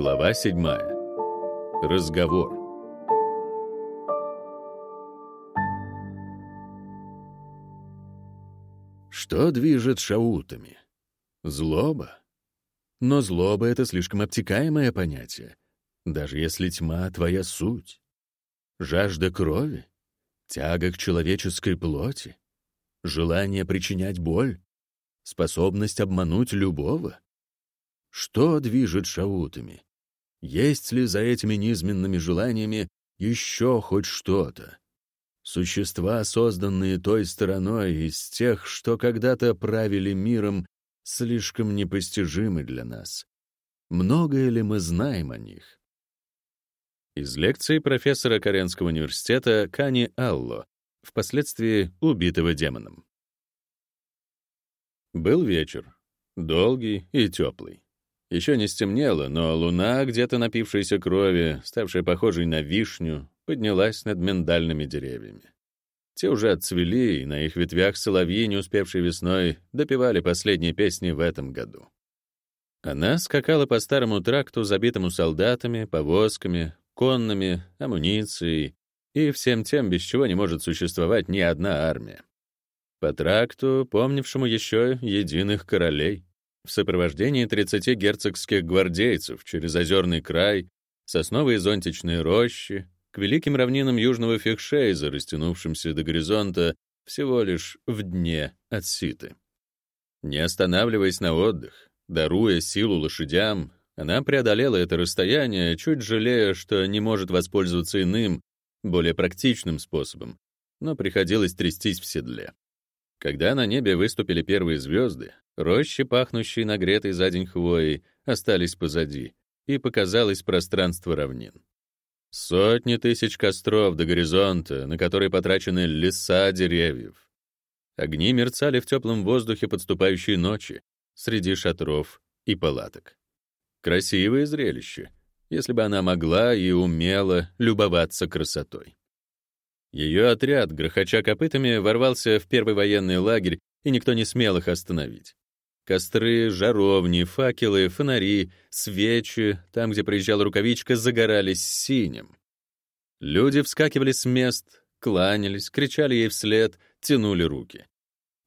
Глава 7. Разговор. Что движет шаутами? Злоба? Но злоба — это слишком обтекаемое понятие, даже если тьма — твоя суть. Жажда крови? Тяга к человеческой плоти? Желание причинять боль? Способность обмануть любого? Что движет шаутами? Есть ли за этими низменными желаниями еще хоть что-то? Существа, созданные той стороной из тех, что когда-то правили миром, слишком непостижимы для нас. Многое ли мы знаем о них? Из лекции профессора Каренского университета Кани Алло, впоследствии убитого демоном. Был вечер, долгий и теплый. Еще не стемнело, но луна, где-то напившаяся крови, ставшая похожей на вишню, поднялась над миндальными деревьями. Те уже отцвели, и на их ветвях соловьи, не успевшие весной, допевали последние песни в этом году. Она скакала по старому тракту, забитому солдатами, повозками, конными, амуницией и всем тем, без чего не может существовать ни одна армия. По тракту, помнившему еще единых королей в сопровождении 30 герцогских гвардейцев через озерный край, сосновые зонтичные рощи, к великим равнинам южного Фихшейза, растянувшимся до горизонта всего лишь в дне от Ситы. Не останавливаясь на отдых, даруя силу лошадям, она преодолела это расстояние, чуть жалея, что не может воспользоваться иным, более практичным способом, но приходилось трястись в седле. Когда на небе выступили первые звезды, рощи, пахнущие нагретой за день хвоей, остались позади, и показалось пространство равнин. Сотни тысяч костров до горизонта, на которые потрачены леса деревьев. Огни мерцали в теплом воздухе подступающей ночи, среди шатров и палаток. Красивое зрелище, если бы она могла и умела любоваться красотой. Ее отряд, грохоча копытами, ворвался в первый военный лагерь, и никто не смел их остановить. Костры, жаровни, факелы, фонари, свечи, там, где проезжала рукавичка, загорались синим. Люди вскакивали с мест, кланялись, кричали ей вслед, тянули руки.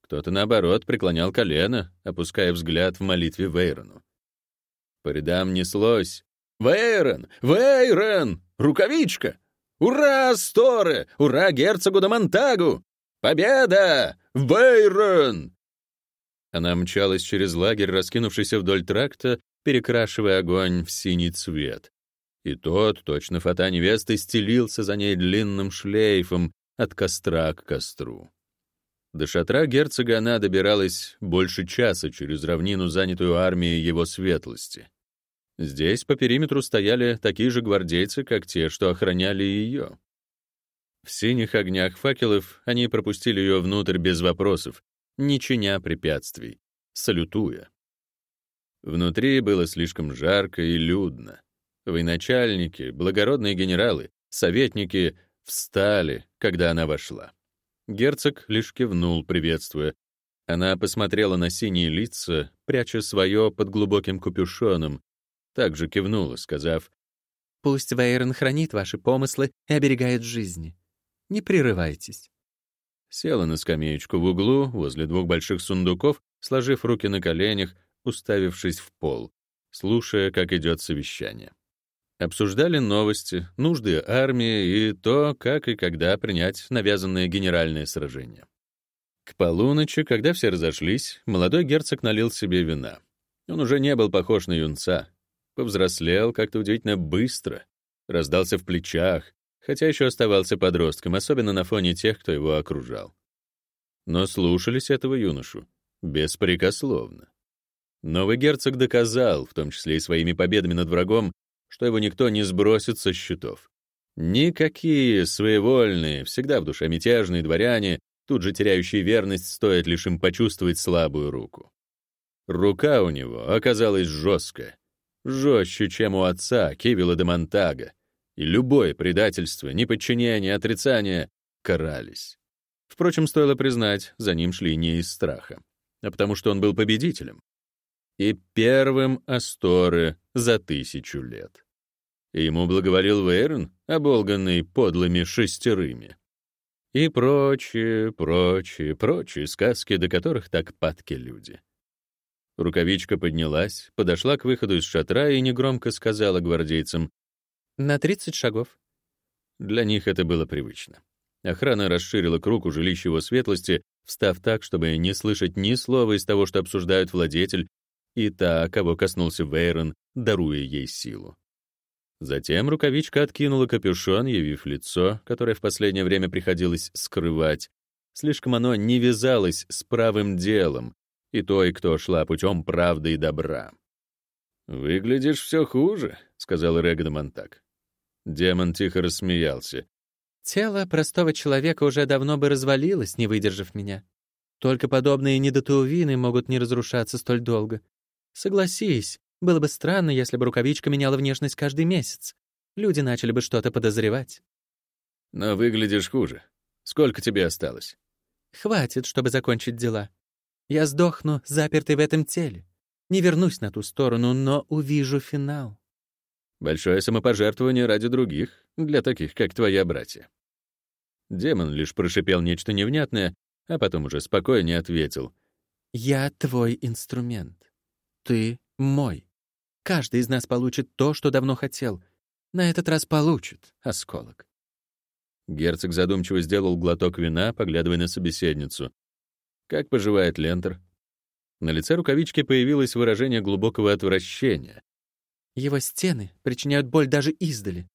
Кто-то, наоборот, преклонял колено, опуская взгляд в молитве Вейрону. По рядам неслось «Вейрон! Вейрон! Рукавичка! «Ура, Сторе! Ура, герцогу де Монтагу! Победа! Бейрон!» Она мчалась через лагерь, раскинувшийся вдоль тракта, перекрашивая огонь в синий цвет. И тот, точно фата невесты, стелился за ней длинным шлейфом от костра к костру. До шатра герцога она добиралась больше часа через равнину, занятую армией его светлости. Здесь по периметру стояли такие же гвардейцы, как те, что охраняли ее. В синих огнях факелов они пропустили ее внутрь без вопросов, не чиня препятствий, салютуя. Внутри было слишком жарко и людно. Военачальники, благородные генералы, советники встали, когда она вошла. Герцог лишь кивнул, приветствуя. Она посмотрела на синие лица, пряча свое под глубоким капюшоном, также кивнула, сказав, «Пусть Вейрон хранит ваши помыслы и оберегает жизни. Не прерывайтесь». Села на скамеечку в углу, возле двух больших сундуков, сложив руки на коленях, уставившись в пол, слушая, как идет совещание. Обсуждали новости, нужды армии и то, как и когда принять навязанное генеральное сражение. К полуночи, когда все разошлись, молодой герцог налил себе вина. Он уже не был похож на юнца, Повзрослел как-то удивительно быстро, раздался в плечах, хотя еще оставался подростком, особенно на фоне тех, кто его окружал. Но слушались этого юношу беспрекословно. Новый герцог доказал, в том числе и своими победами над врагом, что его никто не сбросит со счетов. Никакие своевольные, всегда в душе мятежные дворяне, тут же теряющие верность, стоит лишь им почувствовать слабую руку. Рука у него оказалась жесткая, жестче, чем у отца Кивила де Монтага, и любое предательство, неподчинение, отрицание карались. Впрочем, стоило признать, за ним шли не из страха, а потому что он был победителем. и первым Асторе за тысячу лет. И ему благоволил Вейрон, оболганный подлыми шестерыми. И прочие, прочие, прочие сказки, до которых так падки люди. Рукавичка поднялась, подошла к выходу из шатра и негромко сказала гвардейцам «На тридцать шагов». Для них это было привычно. Охрана расширила круг у жилища его светлости, встав так, чтобы не слышать ни слова из того, что обсуждают владетель и та, кого коснулся Вейрон, даруя ей силу. Затем рукавичка откинула капюшон, явив лицо, которое в последнее время приходилось скрывать. Слишком оно не вязалось с правым делом и той, кто шла путем правды и добра. «Выглядишь все хуже», — сказал Регда Монтак. Демон тихо рассмеялся. «Тело простого человека уже давно бы развалилось, не выдержав меня. Только подобные недотуовины могут не разрушаться столь долго. Согласись, было бы странно, если бы рукавичка меняла внешность каждый месяц. Люди начали бы что-то подозревать. Но выглядишь хуже. Сколько тебе осталось? Хватит, чтобы закончить дела. Я сдохну, запертый в этом теле. Не вернусь на ту сторону, но увижу финал. Большое самопожертвование ради других, для таких, как твоя братья. Демон лишь прошипел нечто невнятное, а потом уже спокойнее ответил. «Я твой инструмент. Ты мой. Каждый из нас получит то, что давно хотел. На этот раз получит осколок. Герцог задумчиво сделал глоток вина, поглядывая на собеседницу. Как поживает Лентер? На лице рукавички появилось выражение глубокого отвращения. Его стены причиняют боль даже издали.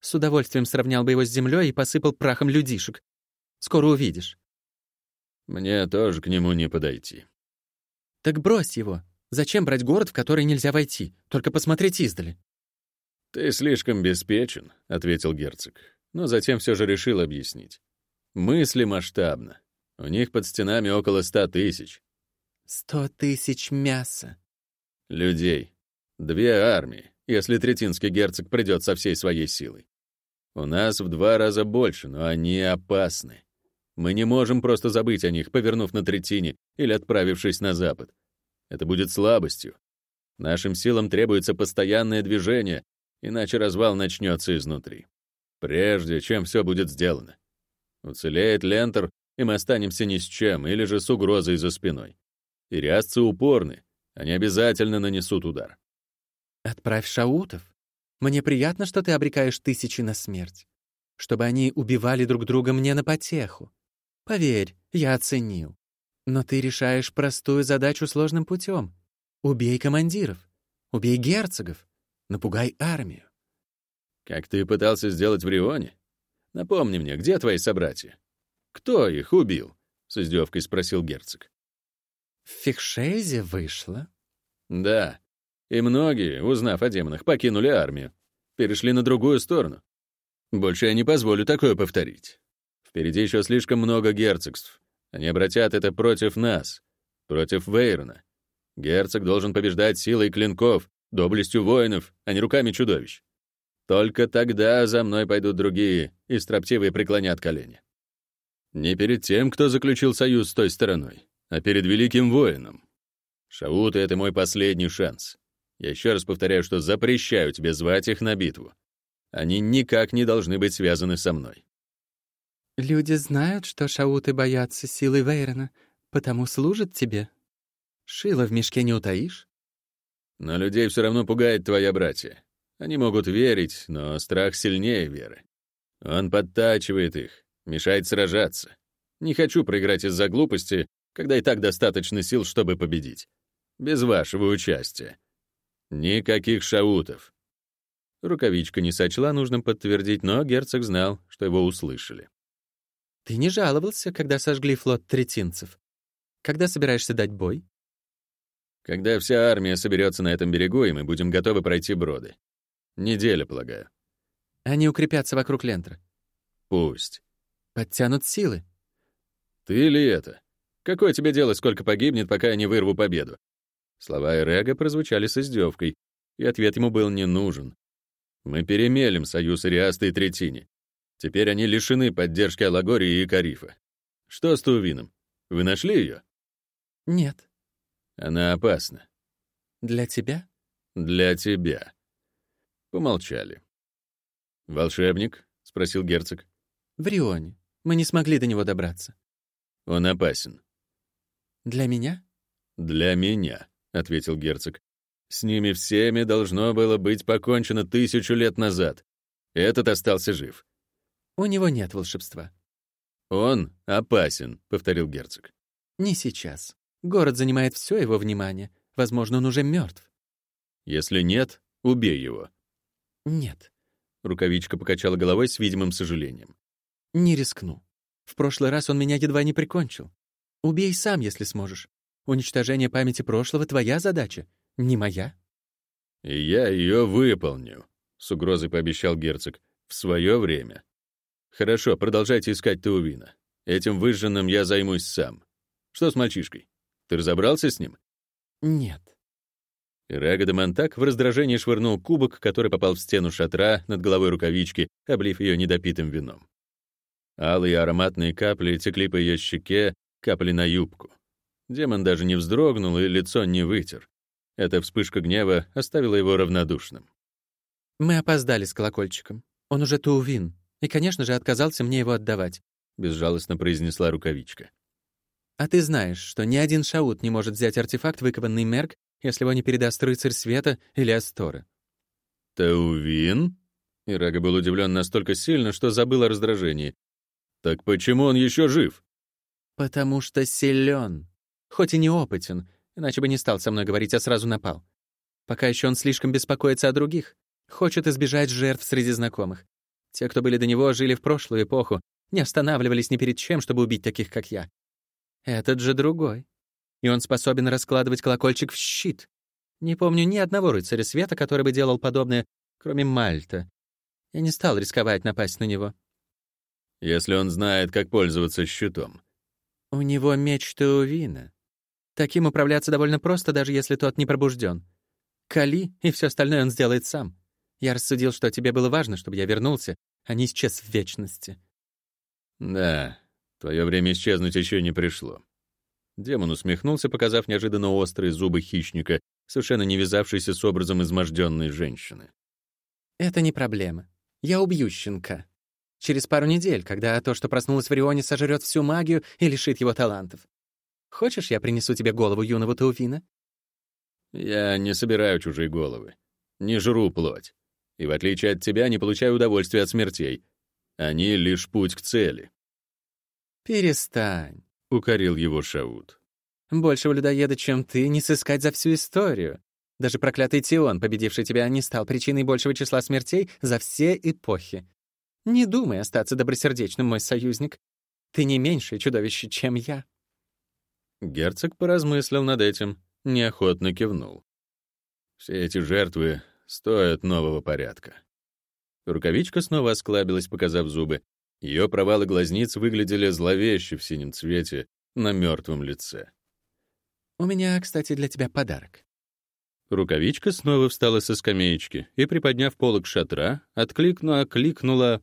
С удовольствием сравнял бы его с землей и посыпал прахом людишек. Скоро увидишь. Мне тоже к нему не подойти. Так брось его. Зачем брать город, в который нельзя войти? Только посмотреть издали». «Ты слишком беспечен», — ответил герцог, но затем все же решил объяснить. «Мысли масштабно. У них под стенами около ста тысяч». «Сто тысяч мяса». «Людей. Две армии, если третинский герцог придет со всей своей силой. У нас в два раза больше, но они опасны. Мы не можем просто забыть о них, повернув на третине или отправившись на запад. Это будет слабостью. Нашим силам требуется постоянное движение, иначе развал начнется изнутри. Прежде чем все будет сделано. Уцелеет Лентер, и мы останемся ни с чем, или же с угрозой за спиной. Ириасцы упорны, они обязательно нанесут удар. «Отправь шаутов. Мне приятно, что ты обрекаешь тысячи на смерть. Чтобы они убивали друг друга мне на потеху. Поверь, я оценил. Но ты решаешь простую задачу сложным путем. Убей командиров, убей герцогов, напугай армию. Как ты пытался сделать в Рионе? Напомни мне, где твои собратья? Кто их убил? С издевкой спросил герцог. В Фихшейзе вышло. Да. И многие, узнав о демонах, покинули армию. Перешли на другую сторону. Больше я не позволю такое повторить. Впереди еще слишком много герцогств. Они обратят это против нас, против Вейрона. Герцог должен побеждать силой клинков, доблестью воинов, а не руками чудовищ. Только тогда за мной пойдут другие, и строптивые преклонят колени. Не перед тем, кто заключил союз с той стороной, а перед великим воином. Шауты — это мой последний шанс. Я еще раз повторяю, что запрещаю тебе звать их на битву. Они никак не должны быть связаны со мной. Люди знают, что шауты боятся силы Вейрона, потому служат тебе. Шило в мешке не утаишь. Но людей все равно пугает твоя братья. Они могут верить, но страх сильнее веры. Он подтачивает их, мешает сражаться. Не хочу проиграть из-за глупости, когда и так достаточно сил, чтобы победить. Без вашего участия. Никаких шаутов. Рукавичка не сочла нужным подтвердить, но герцог знал, что его услышали. Ты не жаловался, когда сожгли флот третинцев. Когда собираешься дать бой? Когда вся армия соберется на этом берегу, и мы будем готовы пройти броды. Неделя, полагаю. Они укрепятся вокруг Лентра. Пусть. Подтянут силы. Ты ли это? Какое тебе дело, сколько погибнет, пока я не вырву победу? Слова Эрега прозвучали с издевкой, и ответ ему был не нужен. Мы перемелем союз Ириаста и Третини. Теперь они лишены поддержки Алагории и Карифа. Что с Тувином? Вы нашли ее? Нет. Она опасна. Для тебя? Для тебя. Помолчали. «Волшебник?» — спросил герцог. В Рионе. Мы не смогли до него добраться. Он опасен. Для меня? Для меня, ответил герцог. С ними всеми должно было быть покончено тысячу лет назад. Этот остался жив. У него нет волшебства. Он опасен, повторил герцог. Не сейчас. Город занимает все его внимание. Возможно, он уже мертв. Если нет, убей его. Нет. Рукавичка покачала головой с видимым сожалением. Не рискну. В прошлый раз он меня едва не прикончил. Убей сам, если сможешь. Уничтожение памяти прошлого — твоя задача, не моя. И я ее выполню, — с угрозой пообещал герцог, — в свое время. Хорошо, продолжайте искать Теувина. Этим выжженным я займусь сам. Что с мальчишкой? Ты разобрался с ним? Нет. Рага де Монтак в раздражении швырнул кубок, который попал в стену шатра над головой рукавички, облив ее недопитым вином. Алые ароматные капли текли по ее щеке, капли на юбку. Демон даже не вздрогнул и лицо не вытер. Эта вспышка гнева оставила его равнодушным. «Мы опоздали с колокольчиком. Он уже Туувин, и, конечно же, отказался мне его отдавать», — безжалостно произнесла рукавичка. «А ты знаешь, что ни один шаут не может взять артефакт, выкованный Мерк, если его не передаст рыцарь света или Астора». «Таувин?» Ирага был удивлен настолько сильно, что забыл о раздражении. Так почему он еще жив? Потому что силен. Хоть и неопытен, иначе бы не стал со мной говорить, а сразу напал. Пока еще он слишком беспокоится о других. Хочет избежать жертв среди знакомых. Те, кто были до него, жили в прошлую эпоху, не останавливались ни перед чем, чтобы убить таких, как я. Этот же другой. И он способен раскладывать колокольчик в щит. Не помню ни одного рыцаря света, который бы делал подобное, кроме Мальта. Я не стал рисковать напасть на него если он знает, как пользоваться щитом. У него меч Теувина. Таким управляться довольно просто, даже если тот не пробужден. Кали, и все остальное он сделает сам. Я рассудил, что тебе было важно, чтобы я вернулся, а не исчез в вечности. Да, твое время исчезнуть еще не пришло. Демон усмехнулся, показав неожиданно острые зубы хищника, совершенно не вязавшиеся с образом изможденной женщины. «Это не проблема. Я убью щенка. Через пару недель, когда то, что проснулось в Рионе, сожрет всю магию и лишит его талантов. Хочешь, я принесу тебе голову юного Тауфина? Я не собираю чужие головы. Не жру плоть. И в отличие от тебя, не получаю удовольствия от смертей. Они — лишь путь к цели. «Перестань», — укорил его Шаут. «Большего людоеда, чем ты, не сыскать за всю историю. Даже проклятый Тион, победивший тебя, не стал причиной большего числа смертей за все эпохи. Не думай остаться добросердечным, мой союзник. Ты не меньшее чудовище, чем я». Герцог поразмыслил над этим, неохотно кивнул. Все эти жертвы стоят нового порядка. Рукавичка снова осклабилась, показав зубы. Ее провалы глазниц выглядели зловеще в синем цвете на мертвом лице. «У меня, кстати, для тебя подарок». Рукавичка снова встала со скамеечки и, приподняв полок шатра, откликнула, кликнула.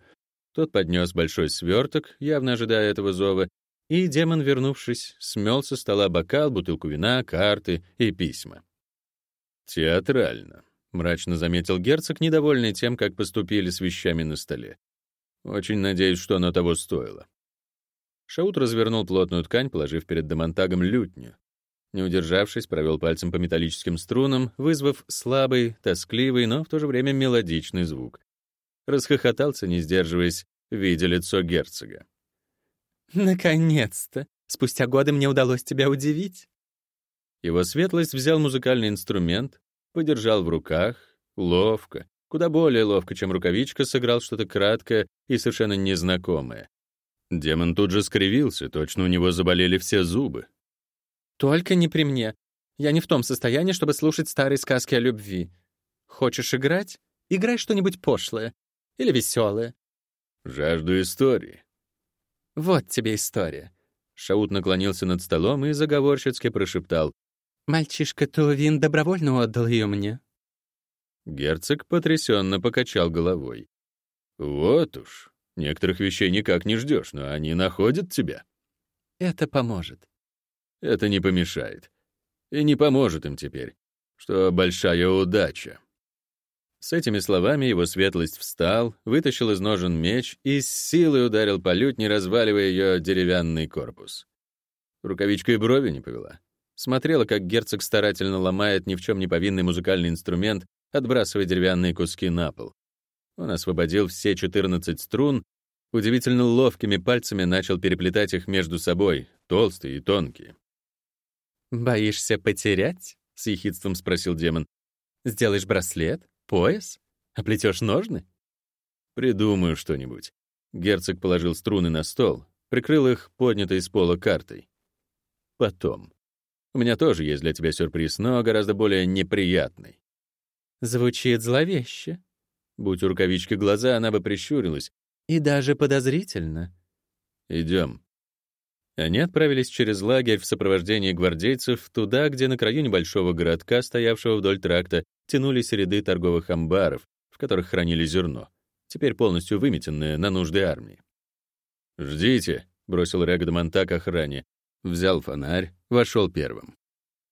Тот поднес большой сверток, явно ожидая этого зова, и демон, вернувшись, смел со стола бокал, бутылку вина, карты и письма. «Театрально», — мрачно заметил герцог, недовольный тем, как поступили с вещами на столе. «Очень надеюсь, что оно того стоило». Шаут развернул плотную ткань, положив перед Демонтагом лютню. Не удержавшись, провел пальцем по металлическим струнам, вызвав слабый, тоскливый, но в то же время мелодичный звук. Расхохотался, не сдерживаясь, видя лицо герцога. «Наконец-то! Спустя годы мне удалось тебя удивить!» Его светлость взял музыкальный инструмент, подержал в руках, ловко, куда более ловко, чем рукавичка, сыграл что-то краткое и совершенно незнакомое. Демон тут же скривился, точно у него заболели все зубы. Только не при мне. Я не в том состоянии, чтобы слушать старые сказки о любви. Хочешь играть? Играй что-нибудь пошлое. Или веселое. Жажду истории. Вот тебе история. Шаут наклонился над столом и заговорщицки прошептал. Мальчишка Туовин добровольно отдал ее мне. Герцог потрясенно покачал головой. Вот уж, некоторых вещей никак не ждешь, но они находят тебя. Это поможет. Это не помешает. И не поможет им теперь. что большая удача. С этими словами его светлость встал, вытащил из ножен меч и с силой ударил по лютне, разваливая ее деревянный корпус. Рукавичка и брови не повела. Смотрела, как герцог старательно ломает ни в чем не повинный музыкальный инструмент, отбрасывая деревянные куски на пол. Он освободил все 14 струн, удивительно ловкими пальцами начал переплетать их между собой, толстые и тонкие. «Боишься потерять?» — с ехидством спросил демон. «Сделаешь браслет? Пояс? Оплетешь ножны?» «Придумаю что-нибудь». Герцог положил струны на стол, прикрыл их поднятой из пола картой. «Потом. У меня тоже есть для тебя сюрприз, но гораздо более неприятный». Звучит зловеще. Будь у рукавички глаза, она бы прищурилась. И даже подозрительно. Идем. Они отправились через лагерь в сопровождении гвардейцев туда, где на краю небольшого городка, стоявшего вдоль тракта, тянулись ряды торговых амбаров, в которых хранили зерно, теперь полностью выметенное на нужды армии. «Ждите», — бросил Регдамонта к охране, взял фонарь, вошел первым.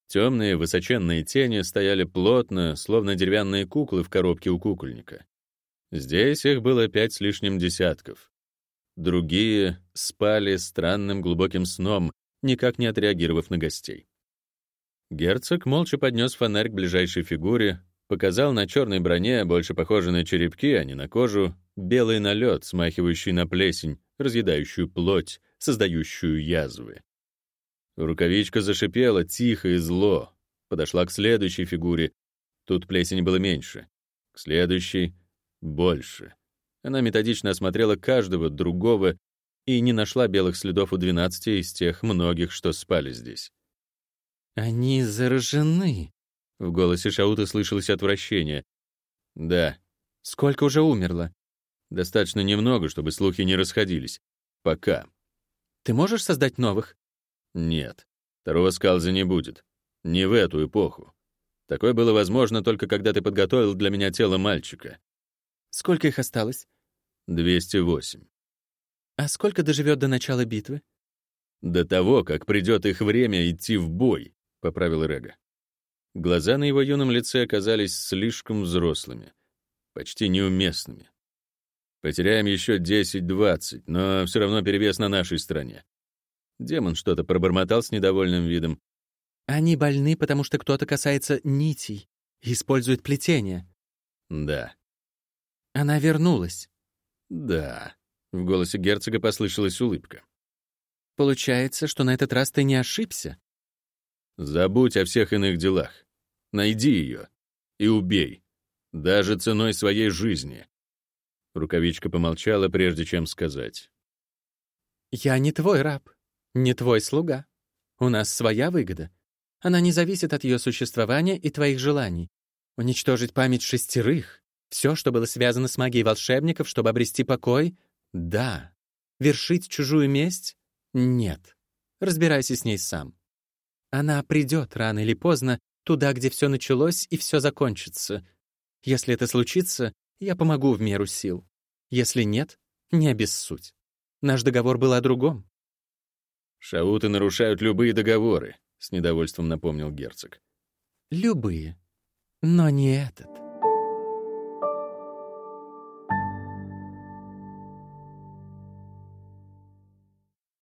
Темные высоченные тени стояли плотно, словно деревянные куклы в коробке у кукольника. Здесь их было пять с лишним десятков. Другие спали странным глубоким сном, никак не отреагировав на гостей. Герцог молча поднес фонарь к ближайшей фигуре, показал на черной броне, больше похожей на черепки, а не на кожу, белый налет, смахивающий на плесень, разъедающую плоть, создающую язвы. Рукавичка зашипела тихо и зло, подошла к следующей фигуре. Тут плесени было меньше. К следующей — больше. Она методично осмотрела каждого другого и не нашла белых следов у двенадцати из тех многих, что спали здесь. «Они заражены», — в голосе Шаута слышалось отвращение. «Да». «Сколько уже умерло?» «Достаточно немного, чтобы слухи не расходились. Пока». «Ты можешь создать новых?» «Нет. Второго скалза не будет. Не в эту эпоху. Такое было возможно только когда ты подготовил для меня тело мальчика». «Сколько их осталось?» 208. А сколько доживет до начала битвы? До того, как придет их время идти в бой, поправил Рега. Глаза на его юном лице оказались слишком взрослыми, почти неуместными. Потеряем еще 10-20, но все равно перевес на нашей стороне. Демон что-то пробормотал с недовольным видом. Они больны, потому что кто-то касается нитей и использует плетение. Да. Она вернулась. «Да». В голосе герцога послышалась улыбка. «Получается, что на этот раз ты не ошибся?» «Забудь о всех иных делах. Найди ее и убей, даже ценой своей жизни». Рукавичка помолчала, прежде чем сказать. «Я не твой раб, не твой слуга. У нас своя выгода. Она не зависит от ее существования и твоих желаний. Уничтожить память шестерых все, что было связано с магией волшебников, чтобы обрести покой — да. Вершить чужую месть — нет. Разбирайся с ней сам. Она придет рано или поздно туда, где все началось и все закончится. Если это случится, я помогу в меру сил. Если нет, не обессудь. Наш договор был о другом. «Шауты нарушают любые договоры», — с недовольством напомнил герцог. «Любые, но не этот».